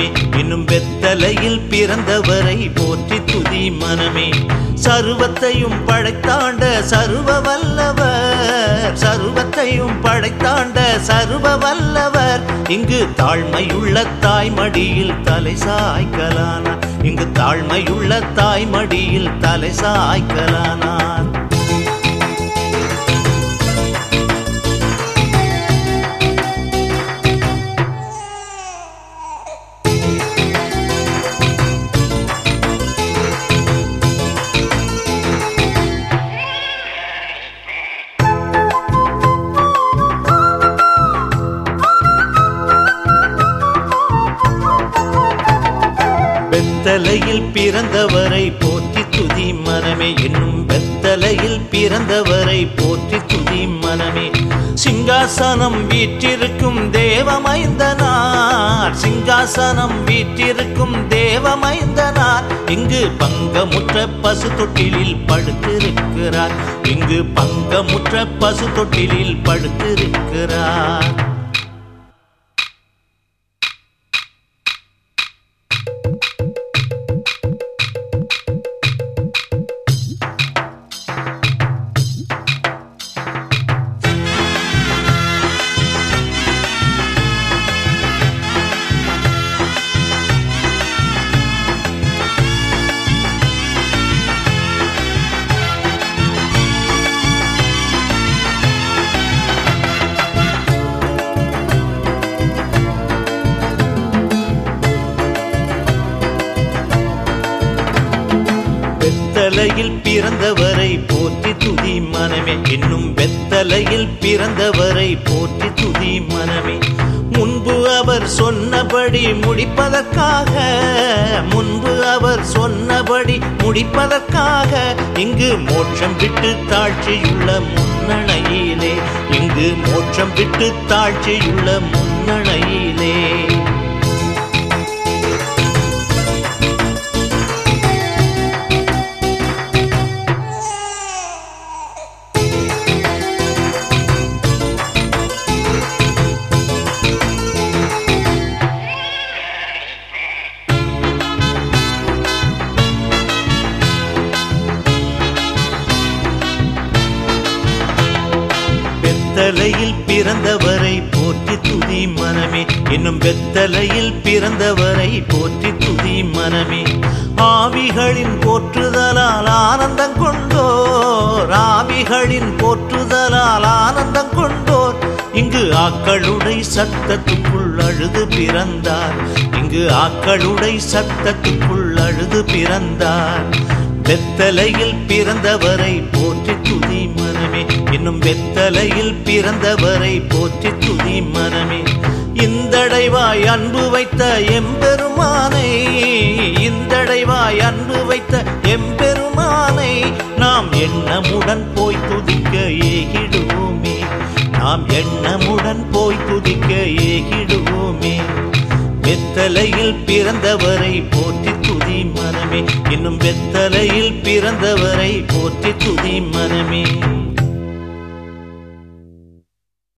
மனமே. இன்னும் வெத்தலையில் பிறந்தவரை போற்றி துதி மனமே. சர்வத்தையும் படைத்தாண்ட சருவ வல்லவர் சர்வத்தையும் படைத்தாண்ட சருவ வல்லவர் இங்கு தாழ்மையுள்ள தாய் மடியில் தலை சாய்க்கலானார். இங்கு தாழ்மையுள்ள தாய் மடியில் தலை சாய்க்கலானார். வெத்தலையில் பிறந்தவரை போற்றி துதி மனமே. என்னும் வெத்தலையில் பிறந்தவரை போற்றி துதி மனமே. சிங்காசனம் வீற்றிருக்கும் தேவமைந்தனார் சிங்காசனம் வீற்றிருக்கும் தேவமைந்தனார் இங்கு பங்கமுற்ற பசு தொட்டிலில் படுத்திருக்கிறார். இங்கு பங்கமுற்ற பசு தொட்டிலில் படுத்திருக்கிறார். வெத்தலையில் பிறந்தவரை போற்றி துதி மனமே. இன்னும் வெத்தலையில் பிறந்தவரை போற்றி துதி மனமே. முன்பு அவர் சொன்னபடி முடிப்பதற்காக முன்பு அவர் சொன்னபடி முடிப்பதற்காக இங்கு மோட்சம் விட்டு தாழ்ச்சியுள்ள முன்னணையிலே இங்கு மோட்சம் விட்டு தாழ்ச்சியுள்ள முன்னணையிலே. வெத்தலையில் பிறந்தவரை போற்றி துதி மனமே. இன்னும் வெத்தலையில் பிறந்தவரை போற்றி துதி மனமே. ஆவிகளின் போற்றுதலால் ஆனந்தம் கொண்டோர். ஆவிகளின் போற்றுதலால் ஆனந்தம் கொண்டோர். இங்கு ஆக்களுடை சத்தத்துக்குள் அழுது பிறந்தார். இங்கு ஆக்களுடை சத்தத்துக்குள் அழுது பிறந்தார். வெத்தலையில் பிறந்தவரை போற்றி துதி மனமே. இன்னும் வெத்தலையில் பிறந்தவரை போற்றி துதி மனமே. இந்தடைவாய் அன்பு வைத்த எம்பெருமானை இந்தடைவாய் அன்பு வைத்த எம்பெருமானை நாம் எண்ணமுடன் போய் துதிக்க ஏகிடுவோமே. நாம் எண்ணமுடன் போய் துதிக்க ஏகிடுவோமே. வெத்தலையில் பிறந்தவரை போற்றி துதி மனமே. இன்னும் வெத்தலையில் பிறந்தவரை போற்றி துதி மனமே.